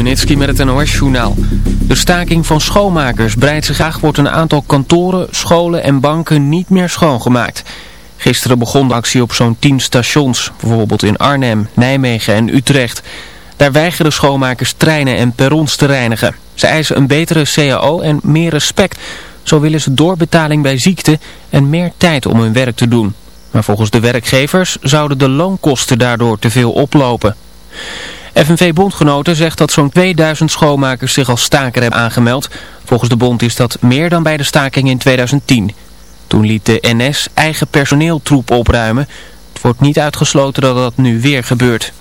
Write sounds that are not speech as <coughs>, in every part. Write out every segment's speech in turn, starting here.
Stubenitski met het NOS-journaal. De staking van schoonmakers breidt zich graag wordt een aantal kantoren, scholen en banken niet meer schoongemaakt. Gisteren begon de actie op zo'n 10 stations, bijvoorbeeld in Arnhem, Nijmegen en Utrecht. Daar weigeren schoonmakers treinen en perrons te reinigen. Ze eisen een betere CAO en meer respect. Zo willen ze doorbetaling bij ziekte en meer tijd om hun werk te doen. Maar volgens de werkgevers zouden de loonkosten daardoor te veel oplopen. FNV-bondgenoten zegt dat zo'n 2000 schoonmakers zich als staker hebben aangemeld. Volgens de bond is dat meer dan bij de staking in 2010. Toen liet de NS eigen personeeltroep opruimen. Het wordt niet uitgesloten dat dat nu weer gebeurt.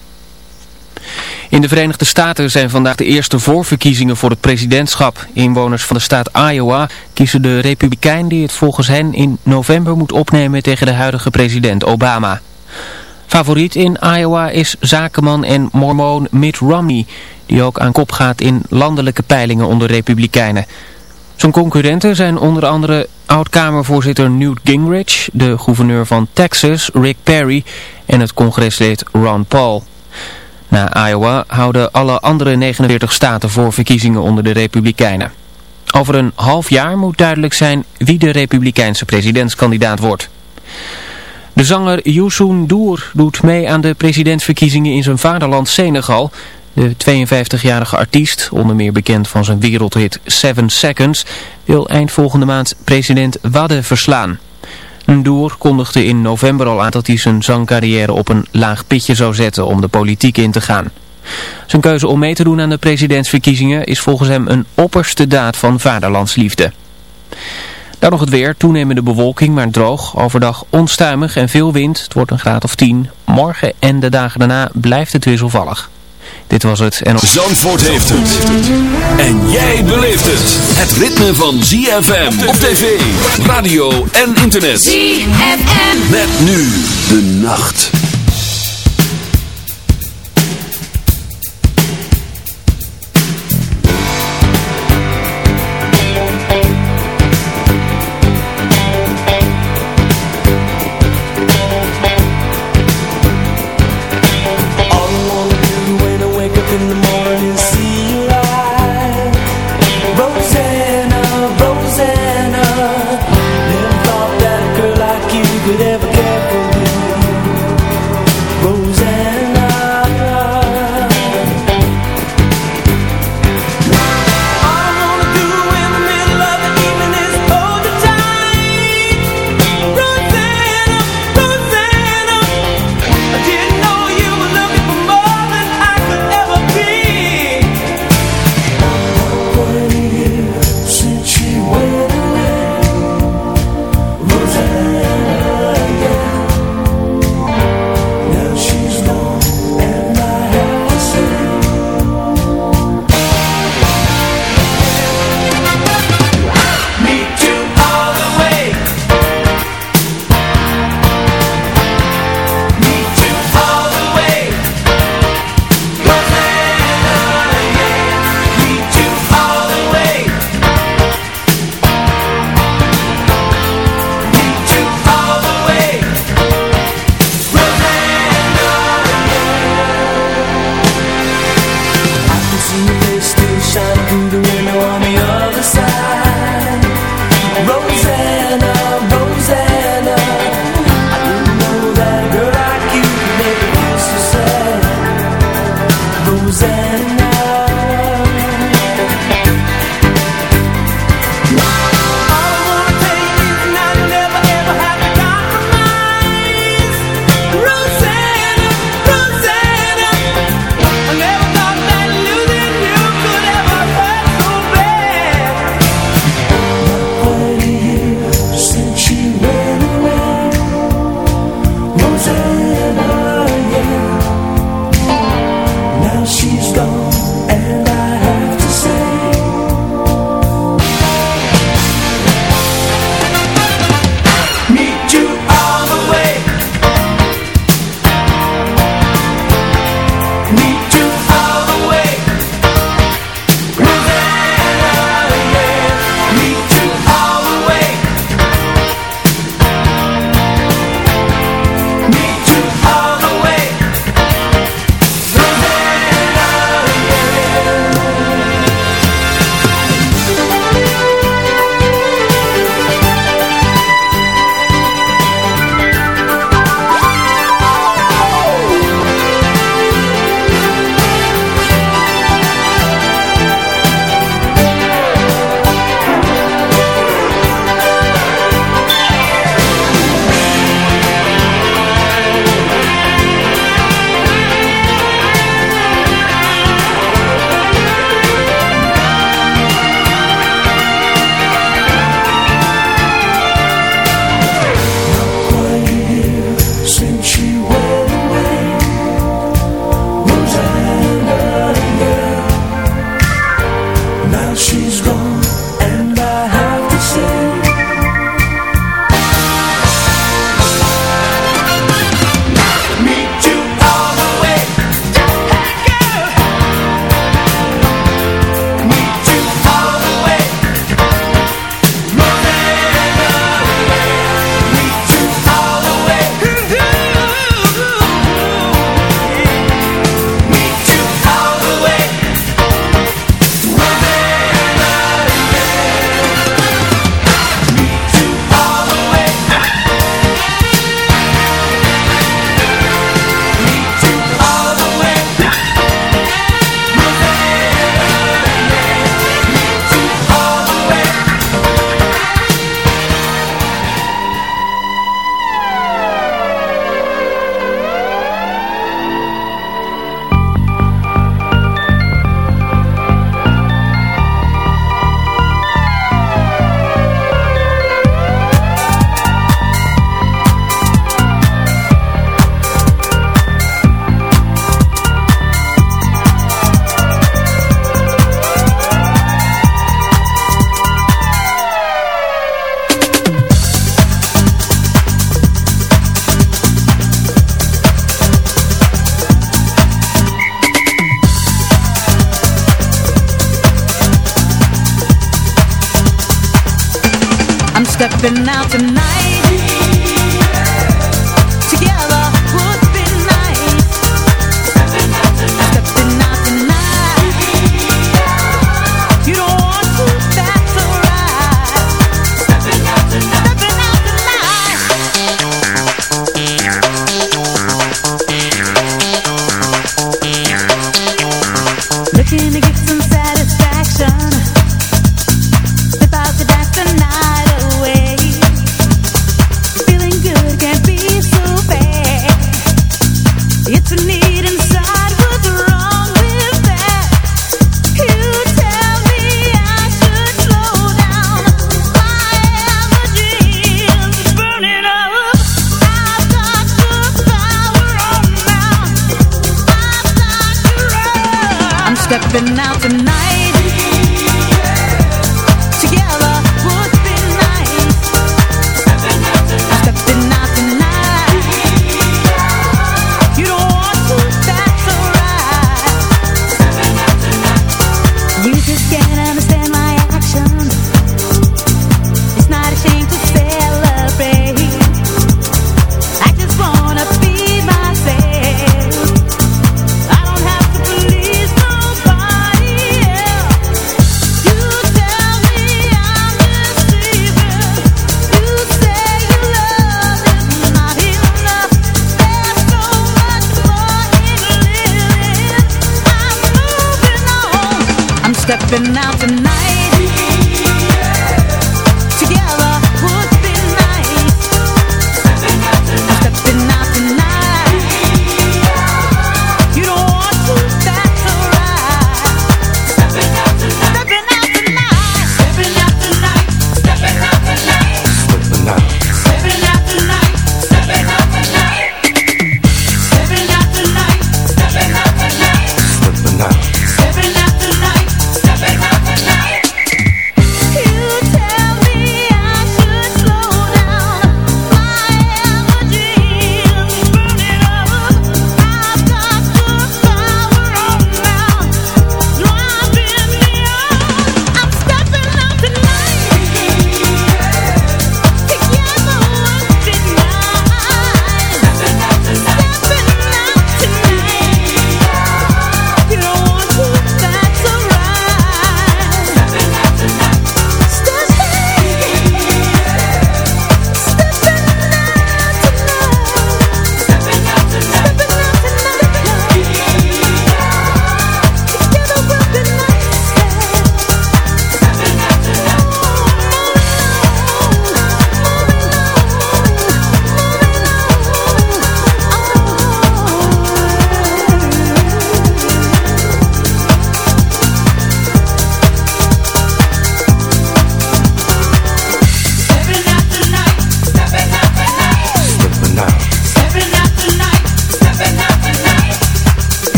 In de Verenigde Staten zijn vandaag de eerste voorverkiezingen voor het presidentschap. Inwoners van de staat Iowa kiezen de republikein die het volgens hen in november moet opnemen tegen de huidige president Obama. Favoriet in Iowa is zakenman en mormoon Mitt Romney, die ook aan kop gaat in landelijke peilingen onder republikeinen. Zijn concurrenten zijn onder andere oud-Kamervoorzitter Newt Gingrich, de gouverneur van Texas Rick Perry en het congreslid Ron Paul. Na Iowa houden alle andere 49 staten voor verkiezingen onder de Republikeinen. Over een half jaar moet duidelijk zijn wie de Republikeinse presidentskandidaat wordt. De zanger Youssou N'Dour doet mee aan de presidentsverkiezingen in zijn vaderland Senegal. De 52-jarige artiest, onder meer bekend van zijn wereldhit Seven Seconds, wil eind volgende maand president Wade verslaan. N'Dour kondigde in november al aan dat hij zijn zangcarrière op een laag pitje zou zetten om de politiek in te gaan. Zijn keuze om mee te doen aan de presidentsverkiezingen is volgens hem een opperste daad van vaderlandsliefde. Dan nog het weer, toenemende bewolking, maar droog. Overdag onstuimig en veel wind. Het wordt een graad of 10. Morgen en de dagen daarna blijft het wisselvallig. Dit was het. En... Zandvoort heeft het. En jij beleeft het. Het ritme van ZFM op tv, radio en internet. ZFM. Met nu de nacht.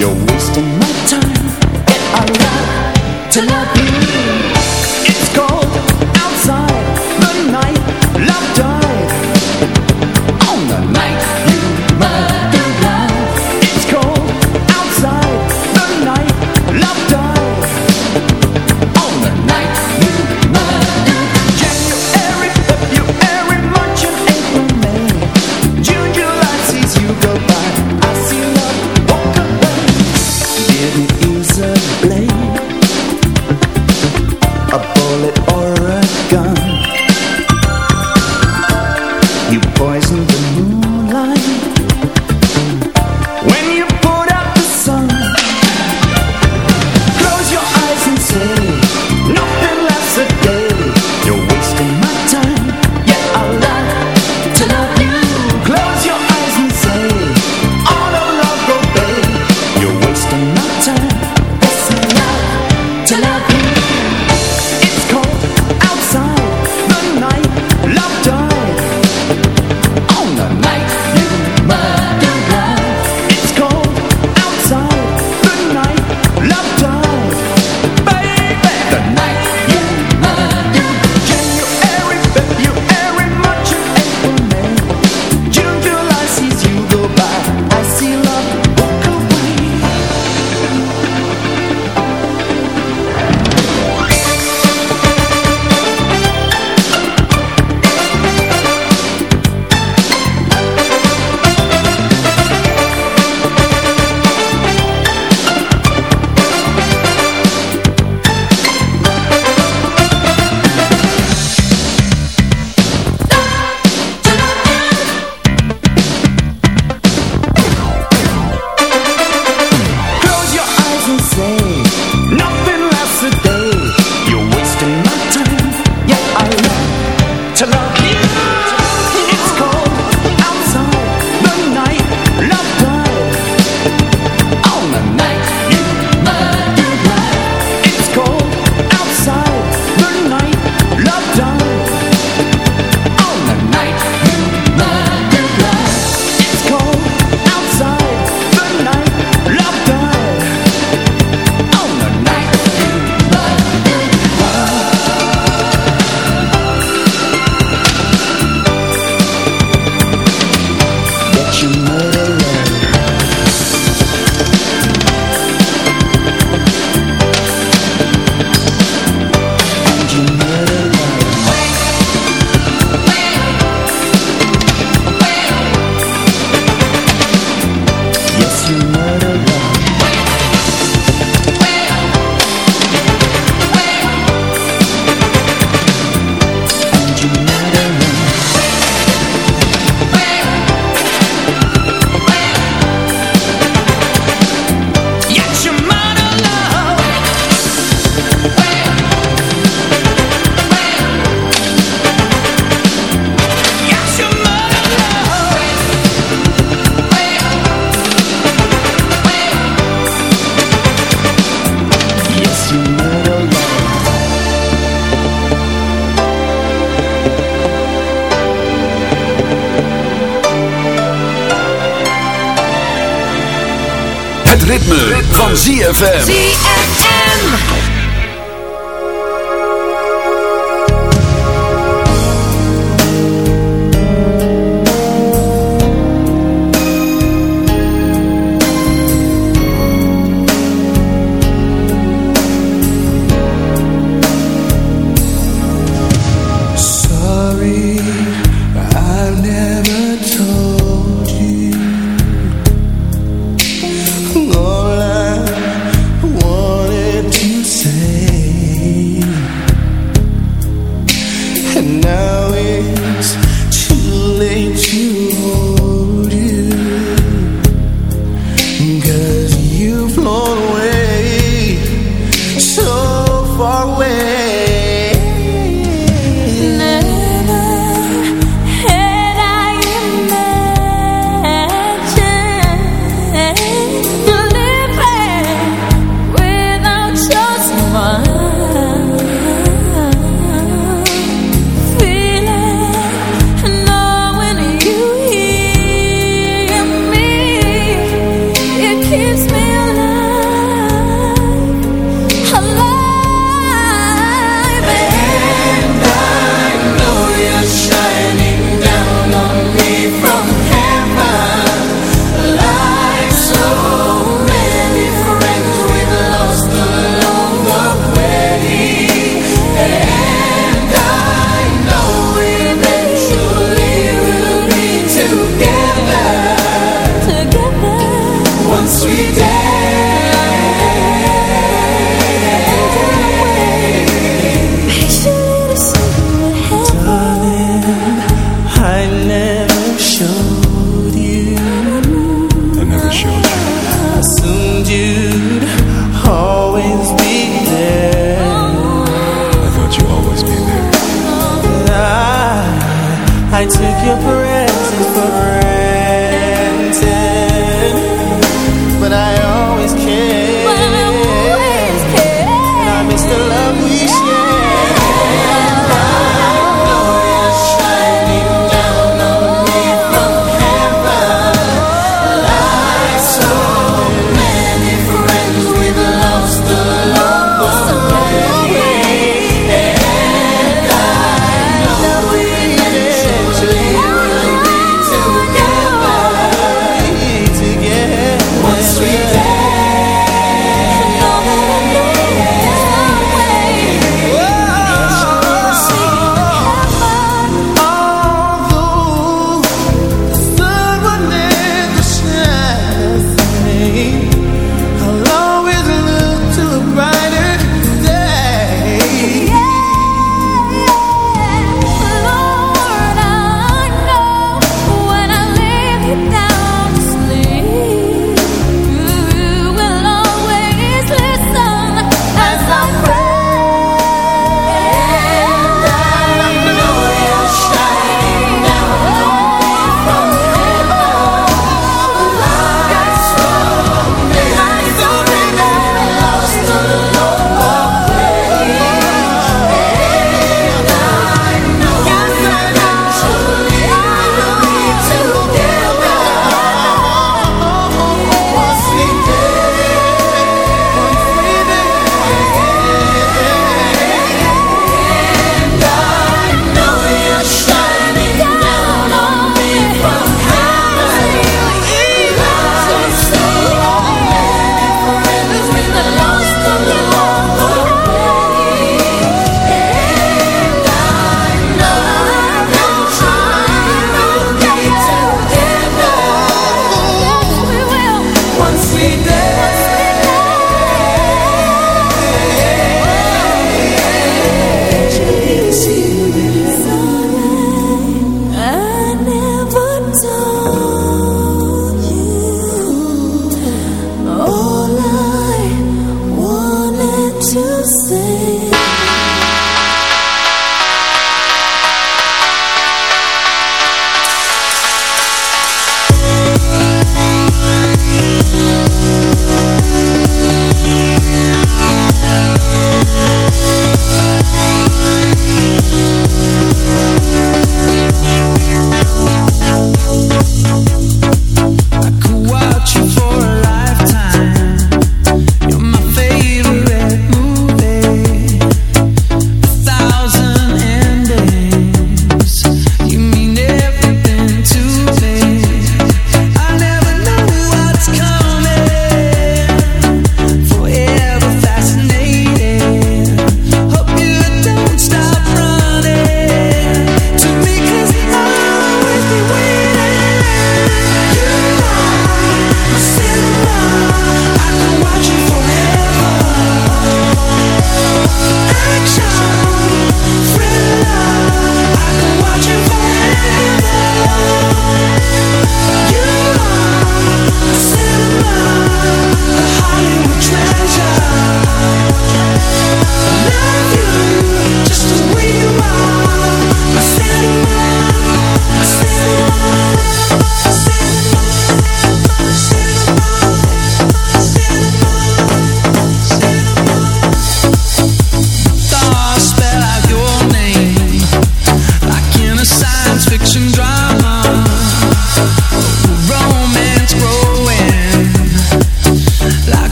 You're wasting my time. Get I love to love you. ritme, van ZFM.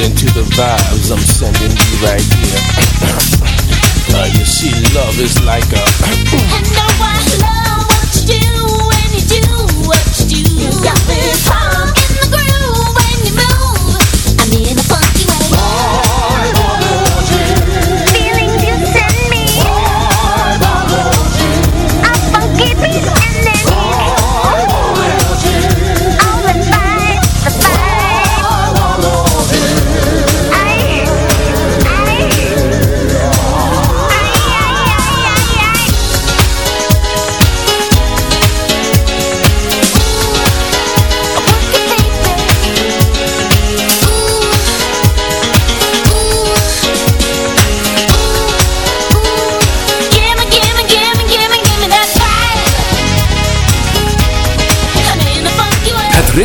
get into the vibes I'm sending you right here. <coughs> uh, you see, love is like a. <coughs> and now I love what you do when you do what you do. You got this heart.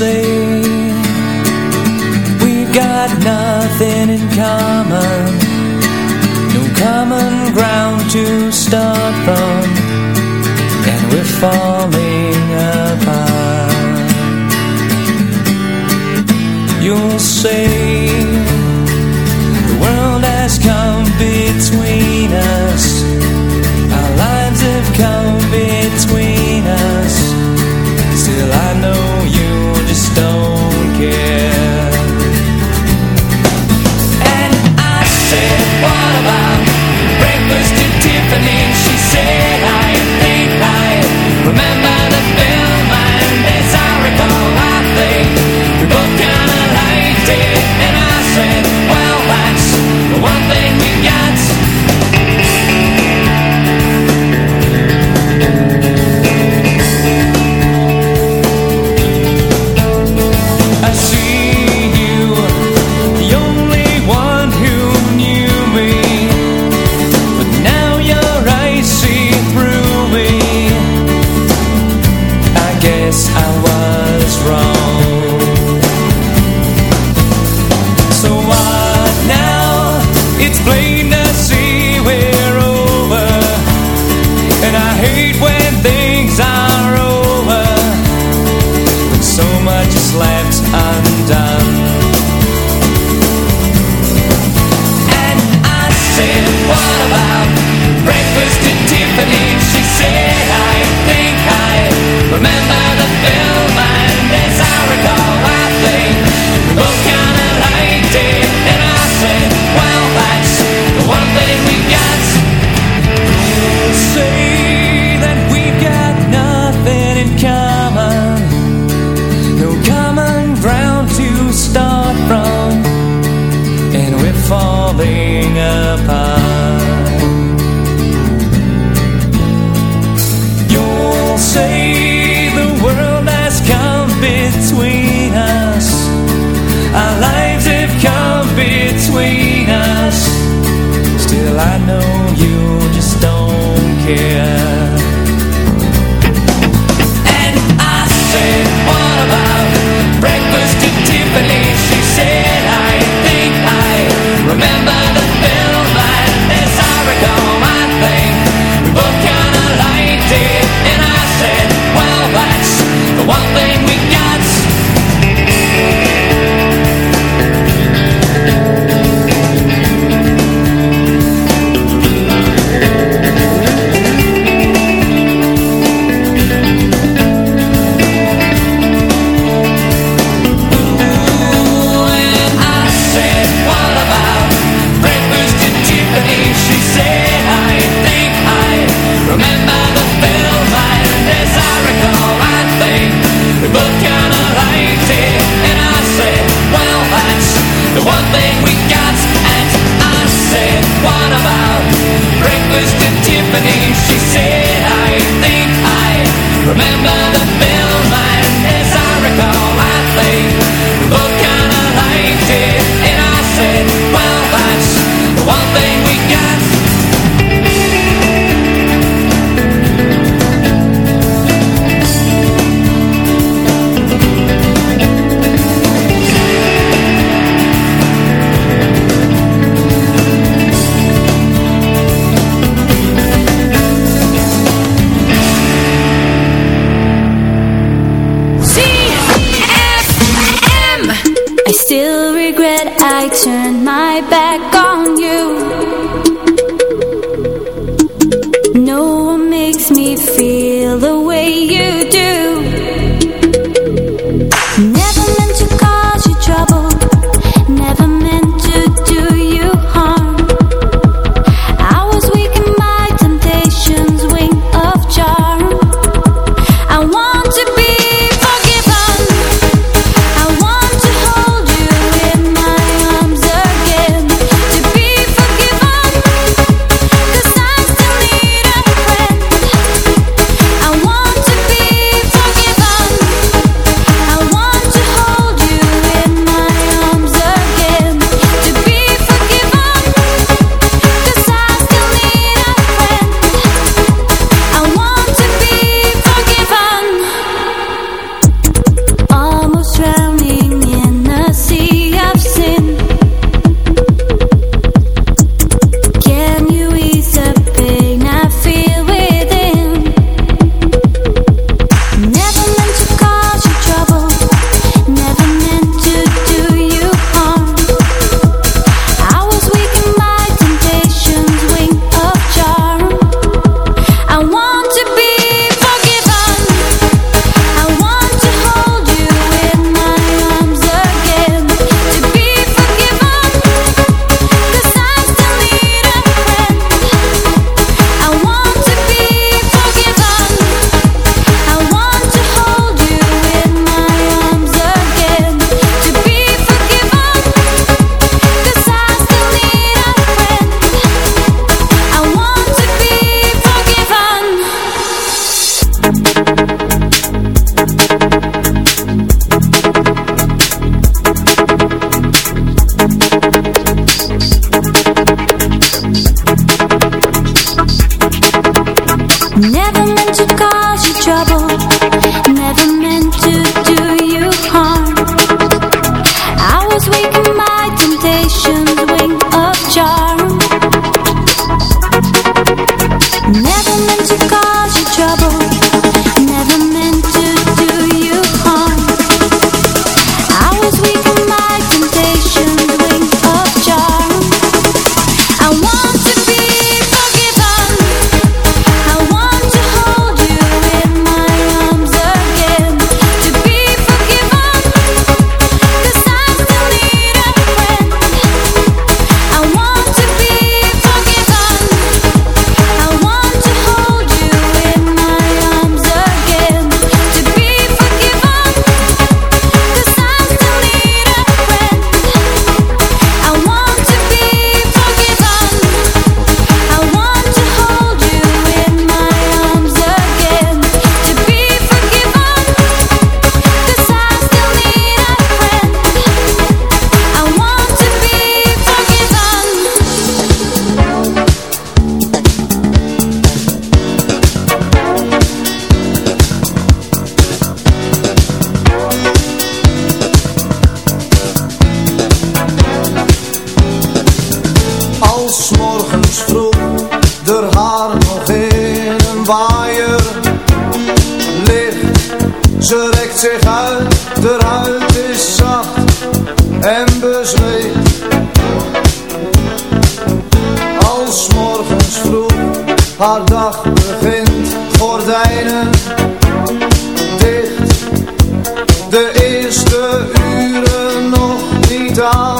say We've got nothing in common. No common ground to start from. And we're falling weet ik dat ik bijna thuis ben. Dan weet ik dat